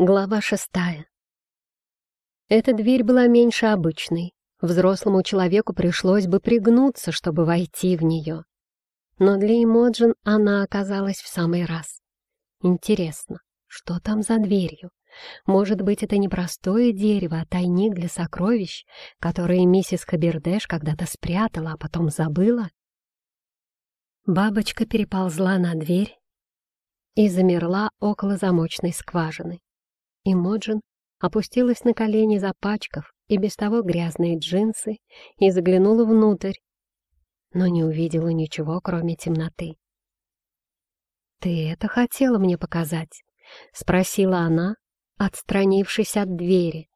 Глава шестая. Эта дверь была меньше обычной. Взрослому человеку пришлось бы пригнуться, чтобы войти в нее. Но для Эмоджин она оказалась в самый раз. Интересно, что там за дверью? Может быть, это не простое дерево, а тайник для сокровищ, которые миссис Хабердеш когда-то спрятала, а потом забыла? Бабочка переползла на дверь и замерла около замочной скважины. Имоджин опустилась на колени, запачкав и без того грязные джинсы, и заглянула внутрь, но не увидела ничего, кроме темноты. «Ты это хотела мне показать?» — спросила она, отстранившись от двери.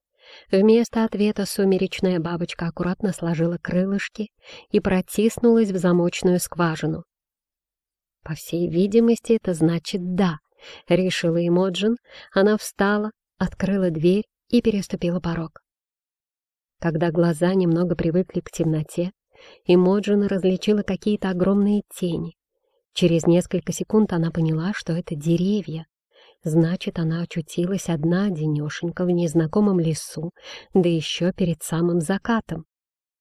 Вместо ответа сумеречная бабочка аккуратно сложила крылышки и протиснулась в замочную скважину. По всей видимости, это значит «да», — решила Эмоджин. Она встала, открыла дверь и переступила порог. Когда глаза немного привыкли к темноте, Эмоджин различила какие-то огромные тени. Через несколько секунд она поняла, что это деревья. Значит, она очутилась одна, денешенька, в незнакомом лесу, да еще перед самым закатом.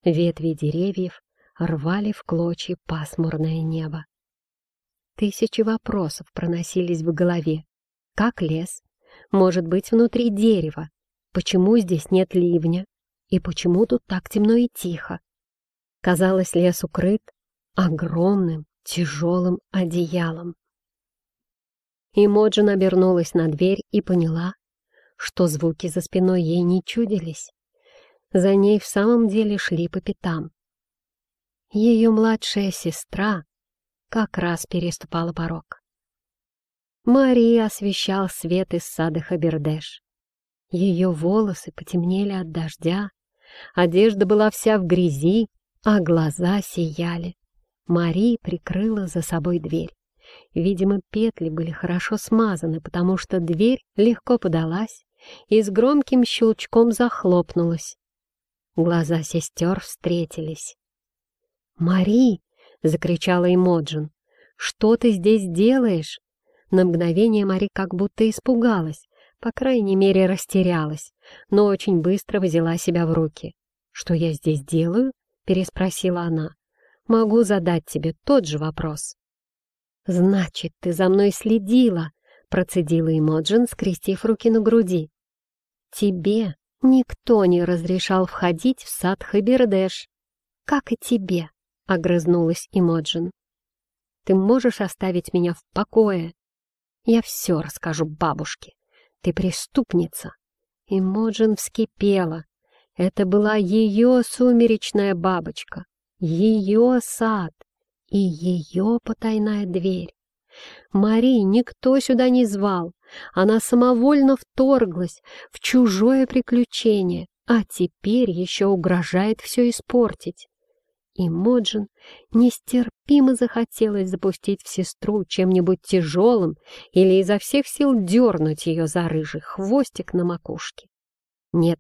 Ветви деревьев рвали в клочья пасмурное небо. Тысячи вопросов проносились в голове. Как лес, может быть внутри дерева? Почему здесь нет ливня? И почему тут так темно и тихо? Казалось, лес укрыт огромным тяжелым одеялом. Имоджин обернулась на дверь и поняла, что звуки за спиной ей не чудились. За ней в самом деле шли по пятам. Ее младшая сестра как раз переступала порог. Мария освещал свет из сада Хабердеш. Ее волосы потемнели от дождя, одежда была вся в грязи, а глаза сияли. Мария прикрыла за собой дверь. Видимо, петли были хорошо смазаны, потому что дверь легко подалась и с громким щелчком захлопнулась. Глаза сестер встретились. «Мари!» — закричала Эмоджин. «Что ты здесь делаешь?» На мгновение Мари как будто испугалась, по крайней мере растерялась, но очень быстро взяла себя в руки. «Что я здесь делаю?» — переспросила она. «Могу задать тебе тот же вопрос». «Значит, ты за мной следила», — процедила Эмоджин, скрестив руки на груди. «Тебе никто не разрешал входить в сад Хабердеш, как и тебе», — огрызнулась Эмоджин. «Ты можешь оставить меня в покое?» Я все расскажу бабушке. Ты преступница. И Моджин вскипела. Это была ее сумеречная бабочка, ее сад и ее потайная дверь. Мари никто сюда не звал. Она самовольно вторглась в чужое приключение, а теперь еще угрожает все испортить и Моджин нестерпимо захотелось запустить в сестру чем-нибудь тяжелым или изо всех сил дернуть ее за рыжий хвостик на макушке. Нет,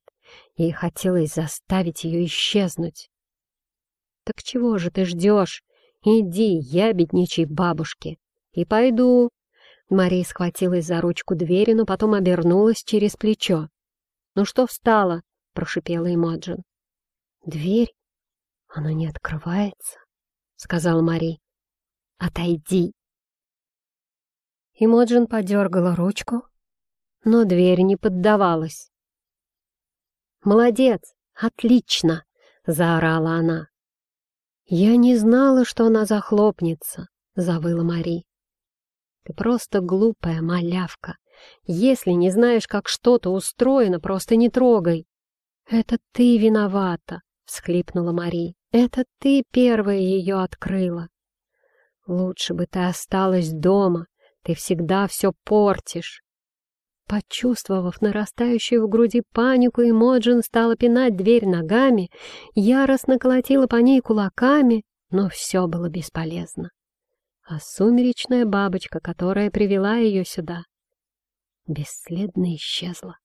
ей хотелось заставить ее исчезнуть. «Так чего же ты ждешь? Иди, ябедничай бабушке. И пойду». Мария схватилась за ручку двери, но потом обернулась через плечо. «Ну что встала?» — прошипела Имаджин. Дверь «Оно не открывается», — сказал Мари. «Отойди!» Имоджин подергала ручку, но дверь не поддавалась. «Молодец! Отлично!» — заорала она. «Я не знала, что она захлопнется», — завыла Мари. «Ты просто глупая малявка. Если не знаешь, как что-то устроено, просто не трогай. Это ты виновата», — всхлипнула Мари. Это ты первая ее открыла. Лучше бы ты осталась дома, ты всегда все портишь. Почувствовав нарастающую в груди панику, Эмоджин стала пинать дверь ногами, яростно колотила по ней кулаками, но все было бесполезно. А сумеречная бабочка, которая привела ее сюда, бесследно исчезла.